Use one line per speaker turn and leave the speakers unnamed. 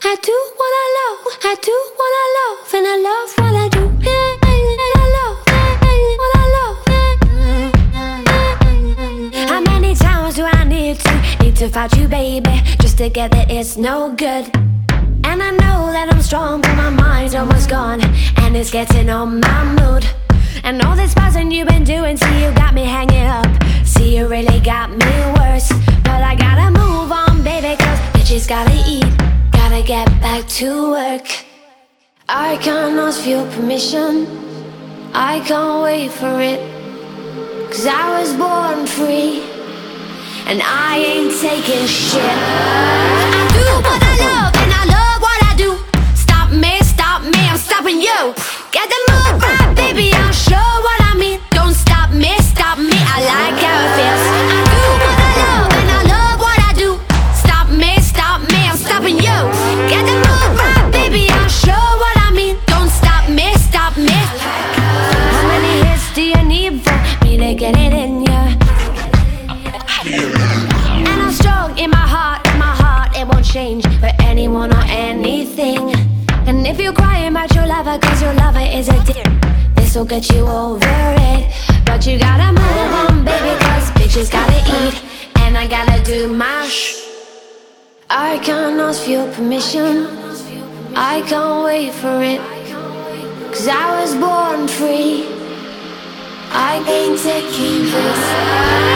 I do what I love, I do what I love, and I love what I do. I love what I love. How many times do I need to, need to fight you, baby, just to get that it's no good? And I know that I'm strong, but my mind's almost gone, and it's getting on my mood. And all this buzzing you've been doing, see you got me hanging up. See you really got me worse. But I gotta move on, baby, cause bitches gotta eat. Gotta get back to work. I can't ask for your permission. I can't wait for it. Cause I was born free. And I ain't taking shit. I do what I love, and I love what I do. Stop me, stop me, I'm stopping you. Get the this'll get you over it. But you gotta move on, baby, cause bitches gotta eat, and I gotta do my sh. I can't ask for your permission, I can't wait for it, cause I was born free. I ain't taking this.